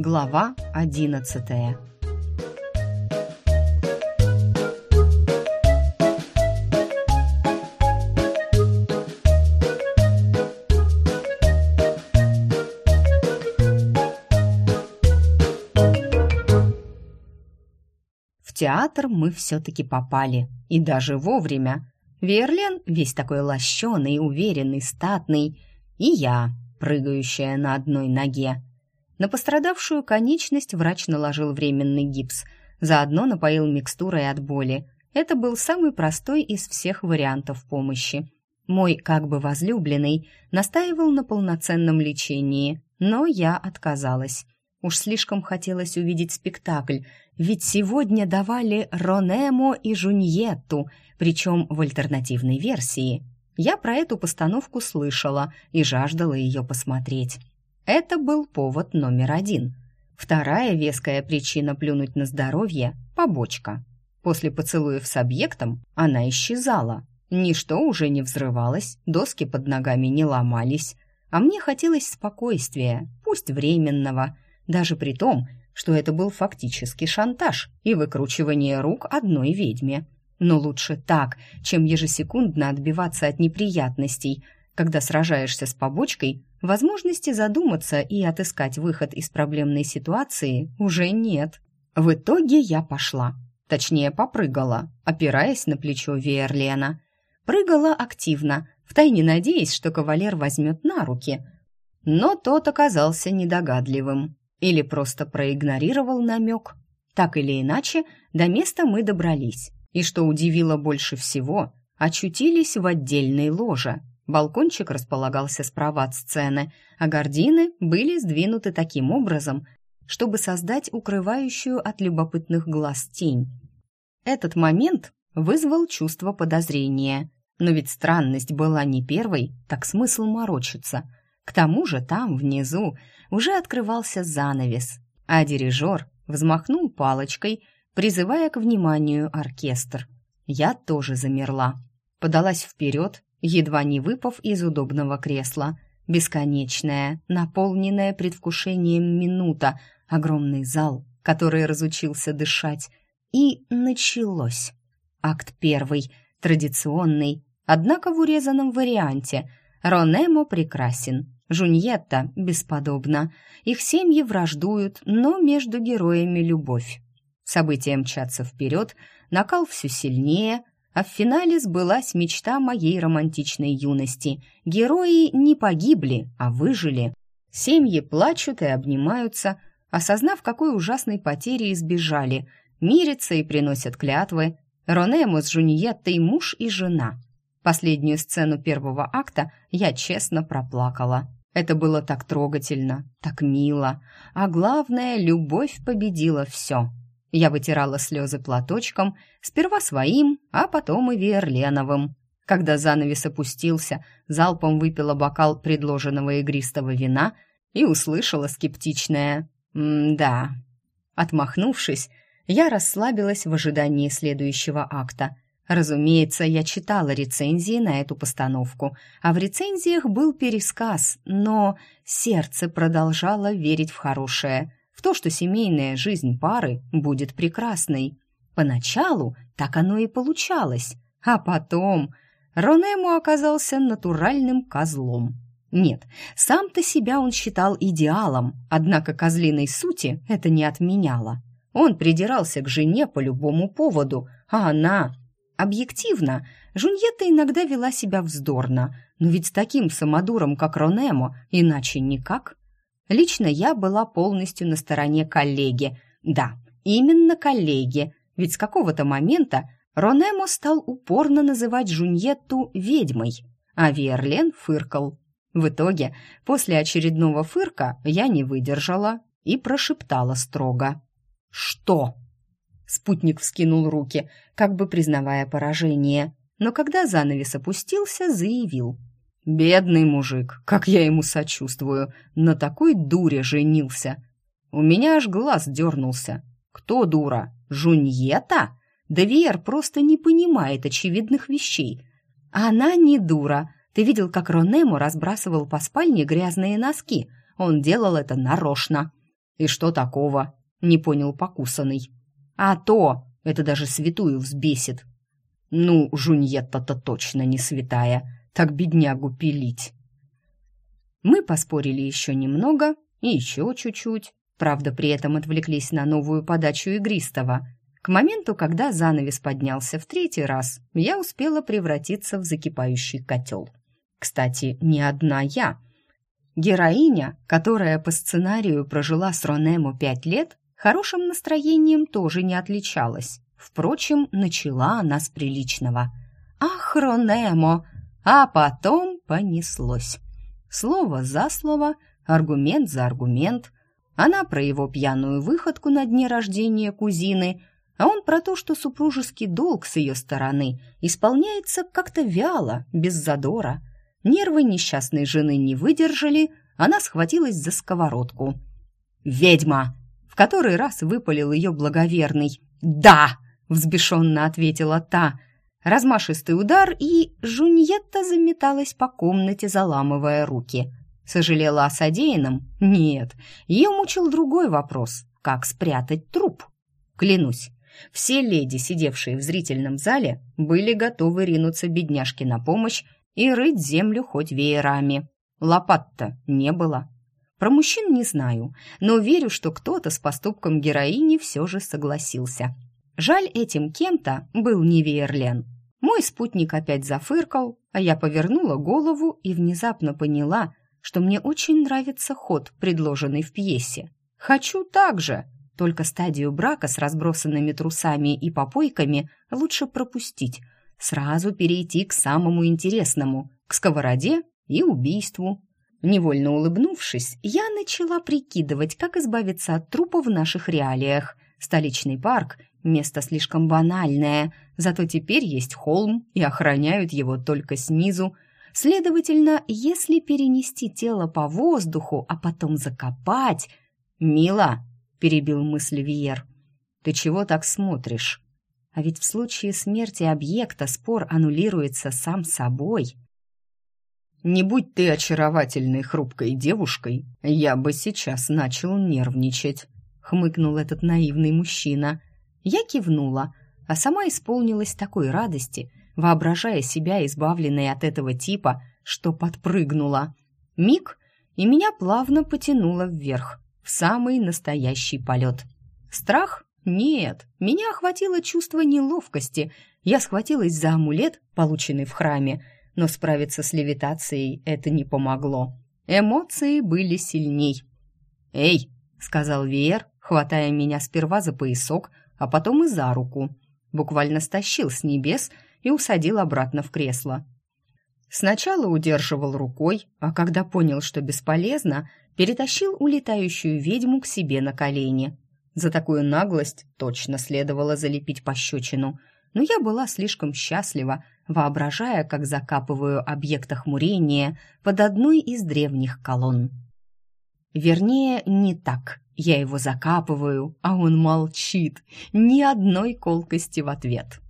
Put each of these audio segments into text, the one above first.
Глава одиннадцатая В театр мы все-таки попали, и даже вовремя. Верлен, весь такой лощеный, уверенный, статный, и я, прыгающая на одной ноге. На пострадавшую конечность врач наложил временный гипс, заодно напоил микстурой от боли. Это был самый простой из всех вариантов помощи. Мой как бы возлюбленный настаивал на полноценном лечении, но я отказалась. Уж слишком хотелось увидеть спектакль, ведь сегодня давали Ронемо и Жуньетту, причем в альтернативной версии. Я про эту постановку слышала и жаждала ее посмотреть. Это был повод номер один. Вторая веская причина плюнуть на здоровье – побочка. После поцелуев с объектом она исчезала. Ничто уже не взрывалось, доски под ногами не ломались. А мне хотелось спокойствия, пусть временного, даже при том, что это был фактически шантаж и выкручивание рук одной ведьме. Но лучше так, чем ежесекундно отбиваться от неприятностей. Когда сражаешься с побочкой, возможности задуматься и отыскать выход из проблемной ситуации уже нет. В итоге я пошла. Точнее, попрыгала, опираясь на плечо Верлена. Прыгала активно, втайне надеясь, что кавалер возьмет на руки. Но тот оказался недогадливым. Или просто проигнорировал намек. Так или иначе, до места мы добрались и, что удивило больше всего, очутились в отдельной ложе. Балкончик располагался справа от сцены, а гардины были сдвинуты таким образом, чтобы создать укрывающую от любопытных глаз тень. Этот момент вызвал чувство подозрения. Но ведь странность была не первой, так смысл морочиться. К тому же там, внизу, уже открывался занавес, а дирижер взмахнул палочкой – призывая к вниманию оркестр. Я тоже замерла. Подалась вперед, едва не выпав из удобного кресла. Бесконечная, наполненная предвкушением минута, огромный зал, который разучился дышать. И началось. Акт первый, традиционный, однако в урезанном варианте. Ронемо прекрасен, Жуньетта бесподобна. Их семьи враждуют, но между героями любовь. События мчатся вперед, накал все сильнее, а в финале сбылась мечта моей романтичной юности. Герои не погибли, а выжили. Семьи плачут и обнимаются, осознав, какой ужасной потери избежали, мирятся и приносят клятвы. Ронемо с Жуньеттой муж и жена. Последнюю сцену первого акта я честно проплакала. Это было так трогательно, так мило, а главное, любовь победила все. Я вытирала слезы платочком, сперва своим, а потом и Верленовым. Когда занавес опустился, залпом выпила бокал предложенного игристого вина и услышала скептичное «М-да». Отмахнувшись, я расслабилась в ожидании следующего акта. Разумеется, я читала рецензии на эту постановку, а в рецензиях был пересказ, но сердце продолжало верить в хорошее – в то, что семейная жизнь пары будет прекрасной. Поначалу так оно и получалось, а потом Ронему оказался натуральным козлом. Нет, сам-то себя он считал идеалом, однако козлиной сути это не отменяло. Он придирался к жене по любому поводу, а она... Объективно, Жуньетта иногда вела себя вздорно, но ведь с таким самодуром, как Ронемо, иначе никак. Лично я была полностью на стороне коллеги. Да, именно коллеги, ведь с какого-то момента Ронемо стал упорно называть Жуньетту ведьмой, а Верлен фыркал. В итоге, после очередного фырка я не выдержала и прошептала строго. «Что?» Спутник вскинул руки, как бы признавая поражение, но когда занавес опустился, заявил. Бедный мужик, как я ему сочувствую, на такой дуре женился. У меня аж глаз дернулся. Кто дура? Жуньета? Да Вер просто не понимает очевидных вещей. Она не дура. Ты видел, как Ронему разбрасывал по спальне грязные носки? Он делал это нарочно. «И что такого?» — не понял покусанный. «А то! Это даже святую взбесит!» «Ну, Жуньетта-то точно не святая, так беднягу пилить!» Мы поспорили еще немного и еще чуть-чуть, правда, при этом отвлеклись на новую подачу игристого. К моменту, когда занавес поднялся в третий раз, я успела превратиться в закипающий котел. Кстати, не одна я. Героиня, которая по сценарию прожила с Ронемо пять лет, хорошим настроением тоже не отличалась. Впрочем, начала она с приличного. «Ах, Ронемо!» А потом понеслось. Слово за слово, аргумент за аргумент. Она про его пьяную выходку на дне рождения кузины, а он про то, что супружеский долг с ее стороны исполняется как-то вяло, без задора. Нервы несчастной жены не выдержали, она схватилась за сковородку. «Ведьма!» — в который раз выпалил ее благоверный. «Да!» — взбешенно ответила та. Размашистый удар, и Жуньетта заметалась по комнате, заламывая руки. Сожалела о содеянном? Нет. Ее мучил другой вопрос. Как спрятать труп? Клянусь, все леди, сидевшие в зрительном зале, были готовы ринуться бедняжке на помощь и рыть землю хоть веерами. Лопат-то не было. Про мужчин не знаю, но верю, что кто-то с поступком героини все же согласился. Жаль, этим кем-то был не Вейерлен. Мой спутник опять зафыркал, а я повернула голову и внезапно поняла, что мне очень нравится ход, предложенный в пьесе. Хочу так же, только стадию брака с разбросанными трусами и попойками лучше пропустить, сразу перейти к самому интересному, к сковороде и убийству. Невольно улыбнувшись, я начала прикидывать, как избавиться от трупа в наших реалиях. Столичный парк Место слишком банальное, зато теперь есть холм, и охраняют его только снизу. Следовательно, если перенести тело по воздуху, а потом закопать... «Мила!» — перебил мысль Виер. «Ты чего так смотришь?» А ведь в случае смерти объекта спор аннулируется сам собой. «Не будь ты очаровательной хрупкой девушкой, я бы сейчас начал нервничать», — хмыкнул этот наивный мужчина. Я кивнула, а сама исполнилась такой радости, воображая себя избавленной от этого типа, что подпрыгнула. Миг, и меня плавно потянуло вверх, в самый настоящий полет. Страх? Нет, меня охватило чувство неловкости. Я схватилась за амулет, полученный в храме, но справиться с левитацией это не помогло. Эмоции были сильней. «Эй!» — сказал Веер, хватая меня сперва за поясок, а потом и за руку. Буквально стащил с небес и усадил обратно в кресло. Сначала удерживал рукой, а когда понял, что бесполезно, перетащил улетающую ведьму к себе на колени. За такую наглость точно следовало залепить пощечину, но я была слишком счастлива, воображая, как закапываю объект охмурения под одной из древних колонн. Вернее, не так. Я его закапываю, а он молчит. Ни одной колкости в ответ.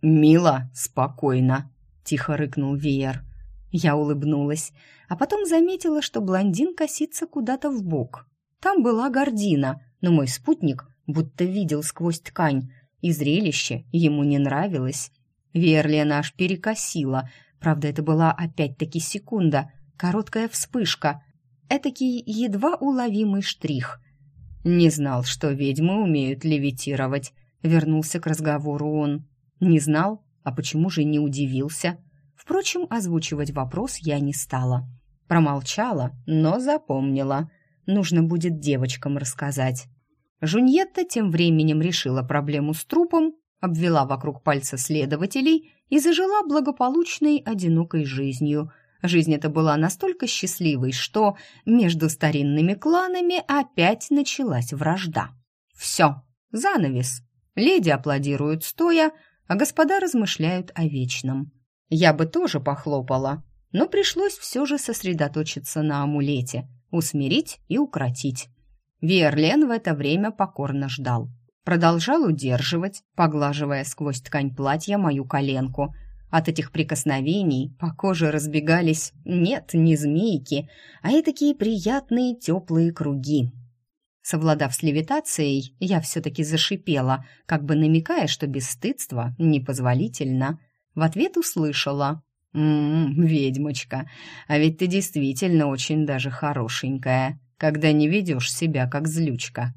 «Мила, спокойно», — тихо рыкнул Веер. Я улыбнулась, а потом заметила, что блондин косится куда-то в бок. Там была гордина, но мой спутник будто видел сквозь ткань, и зрелище ему не нравилось. Верлена аж перекосила, правда, это была опять-таки секунда, короткая вспышка, этакий едва уловимый штрих — «Не знал, что ведьмы умеют левитировать», — вернулся к разговору он. «Не знал? А почему же не удивился?» Впрочем, озвучивать вопрос я не стала. Промолчала, но запомнила. Нужно будет девочкам рассказать. Жуньетта тем временем решила проблему с трупом, обвела вокруг пальца следователей и зажила благополучной, одинокой жизнью — Жизнь эта была настолько счастливой, что между старинными кланами опять началась вражда. Все, занавес. Леди аплодируют стоя, а господа размышляют о вечном. Я бы тоже похлопала, но пришлось все же сосредоточиться на амулете, усмирить и укротить. Верлен в это время покорно ждал. Продолжал удерживать, поглаживая сквозь ткань платья мою коленку – от этих прикосновений по коже разбегались, нет, не змейки, а и такие приятные теплые круги. Совладав с левитацией, я все-таки зашипела, как бы намекая, что бесстыдство непозволительно. В ответ услышала. «М-м, ведьмочка, а ведь ты действительно очень даже хорошенькая, когда не ведешь себя как злючка».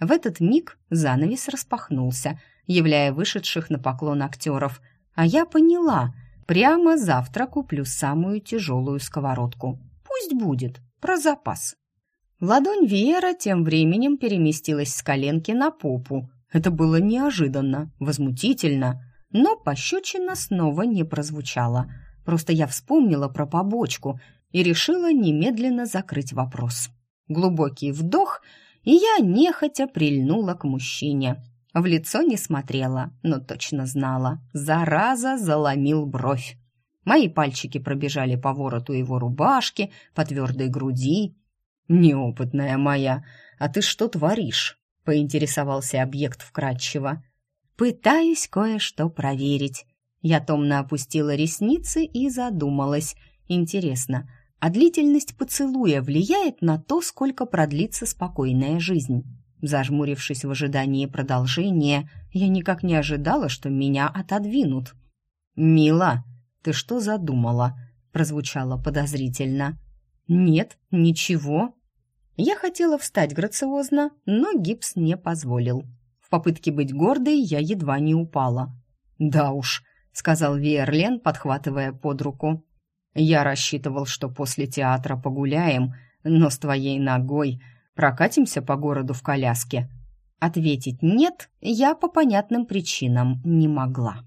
В этот миг занавес распахнулся, являя вышедших на поклон актеров, а я поняла, прямо завтра куплю самую тяжелую сковородку. Пусть будет, про запас. Ладонь Вера тем временем переместилась с коленки на попу. Это было неожиданно, возмутительно, но пощечина снова не прозвучала. Просто я вспомнила про побочку и решила немедленно закрыть вопрос. Глубокий вдох, и я нехотя прильнула к мужчине. В лицо не смотрела, но точно знала. Зараза заломил бровь. Мои пальчики пробежали по вороту его рубашки, по твердой груди, «Неопытная моя, а ты что творишь?» — поинтересовался объект вкратчиво. «Пытаюсь кое-что проверить». Я томно опустила ресницы и задумалась. Интересно, а длительность поцелуя влияет на то, сколько продлится спокойная жизнь? Зажмурившись в ожидании продолжения, я никак не ожидала, что меня отодвинут. «Мила, ты что задумала?» — прозвучало подозрительно. «Нет, ничего», я хотела встать грациозно, но гипс не позволил. В попытке быть гордой я едва не упала. «Да уж», — сказал Верлен, подхватывая под руку. «Я рассчитывал, что после театра погуляем, но с твоей ногой прокатимся по городу в коляске». Ответить «нет» я по понятным причинам не могла.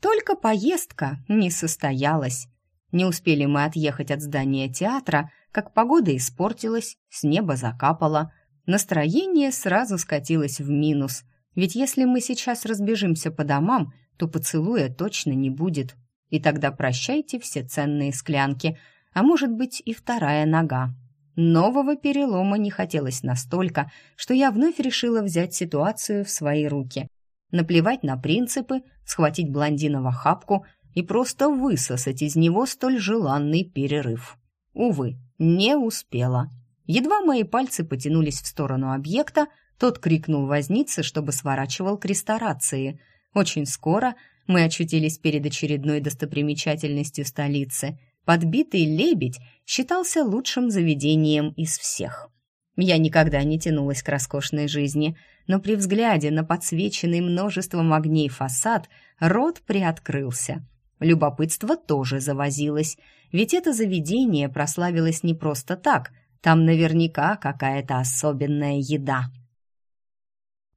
Только поездка не состоялась. Не успели мы отъехать от здания театра, как погода испортилась, с неба закапало. Настроение сразу скатилось в минус. Ведь если мы сейчас разбежимся по домам, то поцелуя точно не будет. И тогда прощайте все ценные склянки, а может быть и вторая нога. Нового перелома не хотелось настолько, что я вновь решила взять ситуацию в свои руки наплевать на принципы, схватить блондина в охапку и просто высосать из него столь желанный перерыв. Увы, не успела. Едва мои пальцы потянулись в сторону объекта, тот крикнул вознице, чтобы сворачивал к ресторации. Очень скоро мы очутились перед очередной достопримечательностью столицы. Подбитый лебедь считался лучшим заведением из всех. Я никогда не тянулась к роскошной жизни, но при взгляде на подсвеченный множеством огней фасад рот приоткрылся. Любопытство тоже завозилось, ведь это заведение прославилось не просто так, там наверняка какая-то особенная еда.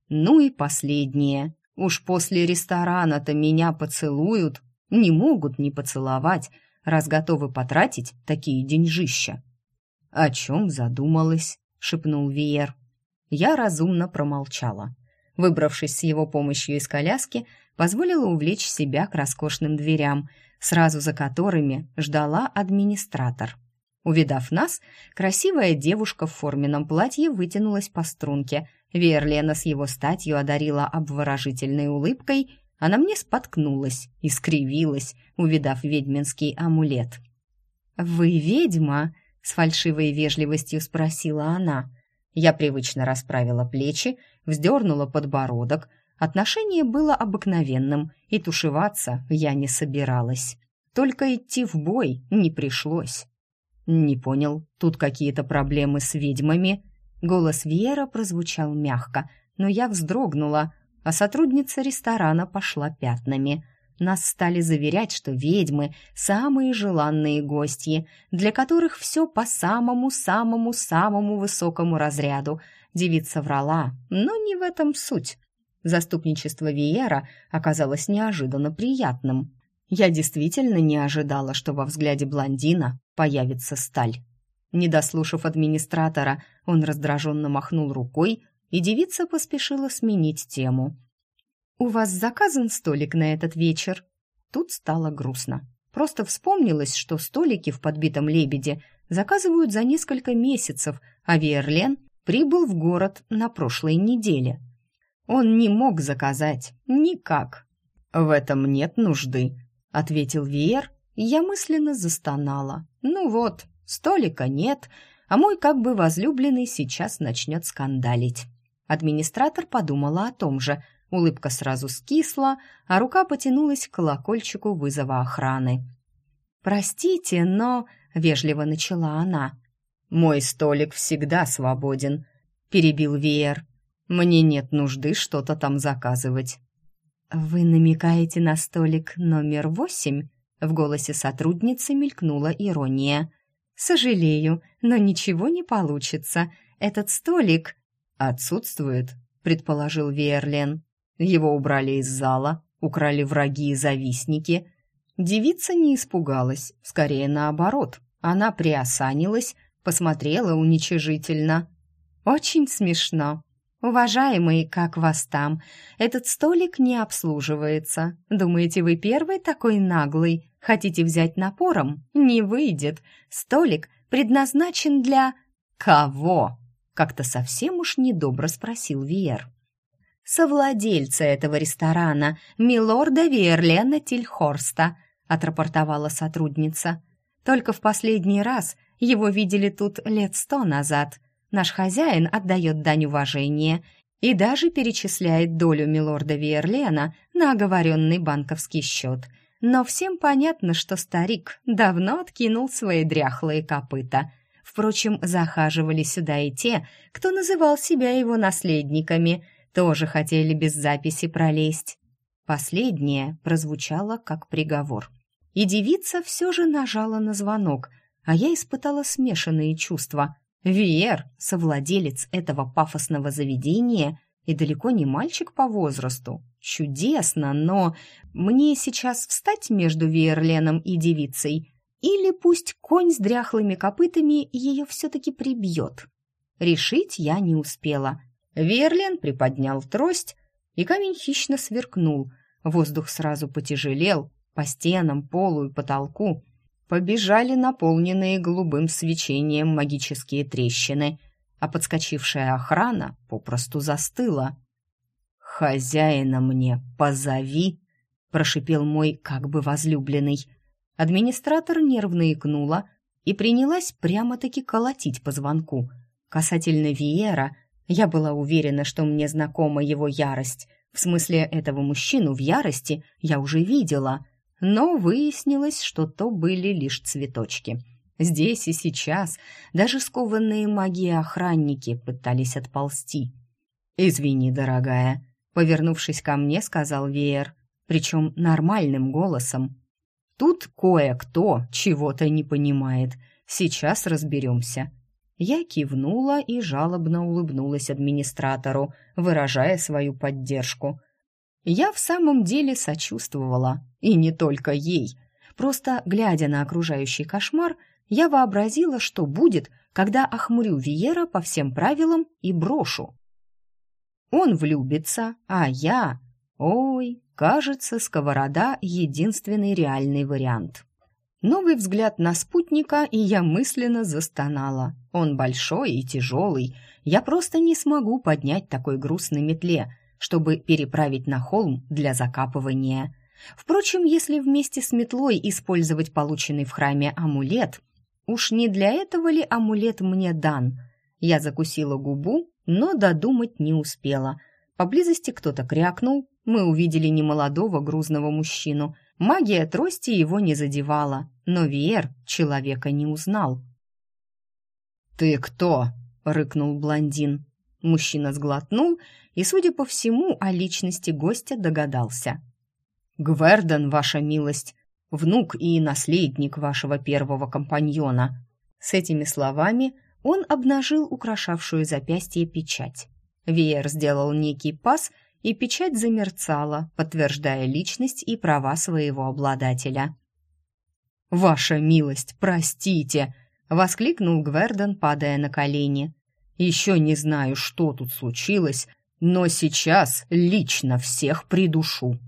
Ну и последнее. Уж после ресторана-то меня поцелуют, не могут не поцеловать, раз готовы потратить такие деньжища. О чем задумалась? — шепнул Виер. Я разумно промолчала. Выбравшись с его помощью из коляски, позволила увлечь себя к роскошным дверям, сразу за которыми ждала администратор. Увидав нас, красивая девушка в форменном платье вытянулась по струнке. Верлена с его статью одарила обворожительной улыбкой, а на мне споткнулась и скривилась, увидав ведьминский амулет. «Вы ведьма?» с фальшивой вежливостью спросила она. Я привычно расправила плечи, вздернула подбородок. Отношение было обыкновенным, и тушеваться я не собиралась. Только идти в бой не пришлось. Не понял, тут какие-то проблемы с ведьмами. Голос Вера прозвучал мягко, но я вздрогнула, а сотрудница ресторана пошла пятнами — нас стали заверять, что ведьмы – самые желанные гости, для которых все по самому-самому-самому высокому разряду. Девица врала, но не в этом суть. Заступничество Виера оказалось неожиданно приятным. Я действительно не ожидала, что во взгляде блондина появится сталь. Не дослушав администратора, он раздраженно махнул рукой, и девица поспешила сменить тему – «У вас заказан столик на этот вечер?» Тут стало грустно. Просто вспомнилось, что столики в подбитом лебеде заказывают за несколько месяцев, а Верлен прибыл в город на прошлой неделе. Он не мог заказать никак. «В этом нет нужды», — ответил Виер, я мысленно застонала. «Ну вот, столика нет, а мой как бы возлюбленный сейчас начнет скандалить». Администратор подумала о том же. Улыбка сразу скисла, а рука потянулась к колокольчику вызова охраны. «Простите, но...» — вежливо начала она. «Мой столик всегда свободен», — перебил Веер. «Мне нет нужды что-то там заказывать». «Вы намекаете на столик номер восемь?» В голосе сотрудницы мелькнула ирония. «Сожалею, но ничего не получится. Этот столик...» «Отсутствует», — предположил Верлен. «Его убрали из зала, украли враги и завистники». Девица не испугалась, скорее наоборот. Она приосанилась, посмотрела уничижительно. «Очень смешно. Уважаемый, как вас там? Этот столик не обслуживается. Думаете, вы первый такой наглый? Хотите взять напором? Не выйдет. Столик предназначен для... Кого?» Как-то совсем уж недобро спросил Виер. «Совладельца этого ресторана, милорда Виерлена Тильхорста», отрапортовала сотрудница. «Только в последний раз его видели тут лет сто назад. Наш хозяин отдает дань уважения и даже перечисляет долю милорда Виерлена на оговоренный банковский счет. Но всем понятно, что старик давно откинул свои дряхлые копыта. Впрочем, захаживали сюда и те, кто называл себя его наследниками, тоже хотели без записи пролезть. Последнее прозвучало как приговор. И девица все же нажала на звонок — а я испытала смешанные чувства. Виер, совладелец этого пафосного заведения и далеко не мальчик по возрасту. Чудесно, но мне сейчас встать между Виерленом и девицей или пусть конь с дряхлыми копытами ее все-таки прибьет. Решить я не успела. Верлен приподнял трость, и камень хищно сверкнул. Воздух сразу потяжелел, по стенам, полу и потолку побежали наполненные голубым свечением магические трещины, а подскочившая охрана попросту застыла. «Хозяина мне позови!» — прошипел мой как бы возлюбленный. Администратор нервно икнула и принялась прямо-таки колотить по звонку. Касательно Виера, я была уверена, что мне знакома его ярость. В смысле, этого мужчину в ярости я уже видела — но выяснилось, что то были лишь цветочки. Здесь и сейчас даже скованные магией охранники пытались отползти. «Извини, дорогая», — повернувшись ко мне, сказал Веер, причем нормальным голосом. «Тут кое-кто чего-то не понимает. Сейчас разберемся». Я кивнула и жалобно улыбнулась администратору, выражая свою поддержку. Я в самом деле сочувствовала, и не только ей. Просто, глядя на окружающий кошмар, я вообразила, что будет, когда охмурю Виера по всем правилам и брошу. Он влюбится, а я... Ой, кажется, сковорода — единственный реальный вариант. Новый взгляд на спутника, и я мысленно застонала. Он большой и тяжелый. Я просто не смогу поднять такой груз на метле — чтобы переправить на холм для закапывания. Впрочем, если вместе с метлой использовать полученный в храме амулет, уж не для этого ли амулет мне дан? Я закусила губу, но додумать не успела. Поблизости кто-то крякнул, мы увидели немолодого грузного мужчину. Магия трости его не задевала, но Виер человека не узнал. «Ты кто?» — рыкнул блондин. Мужчина сглотнул и, судя по всему, о личности гостя догадался. «Гвердон, ваша милость, внук и наследник вашего первого компаньона». С этими словами он обнажил украшавшую запястье печать. Веер сделал некий пас, и печать замерцала, подтверждая личность и права своего обладателя. «Ваша милость, простите!» — воскликнул Гвердон, падая на колени. Еще не знаю, что тут случилось, но сейчас лично всех придушу.